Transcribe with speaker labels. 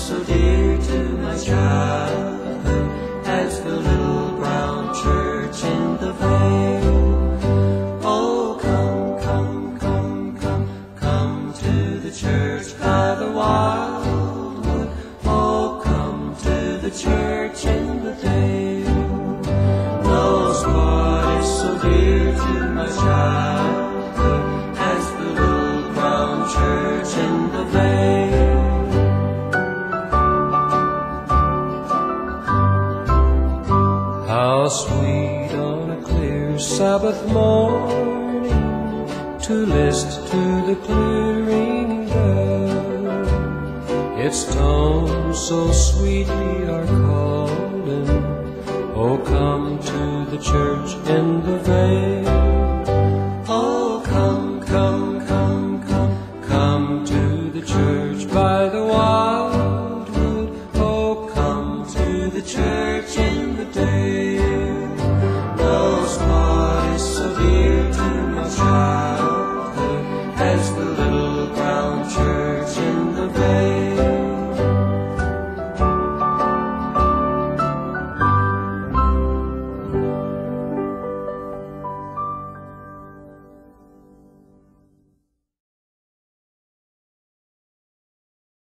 Speaker 1: So dear to my childhood as the little brown church in the vale. Oh, come, come, come, come, come to the church by the wildwood. Oh, come to the church in the dale. Those spot so dear to my childhood as the little brown church in the vale.
Speaker 2: How sweet on a clear Sabbath morning to list to the clearing bell. Its tones so sweetly are calling, Oh, come to the church in the vale. church in the day.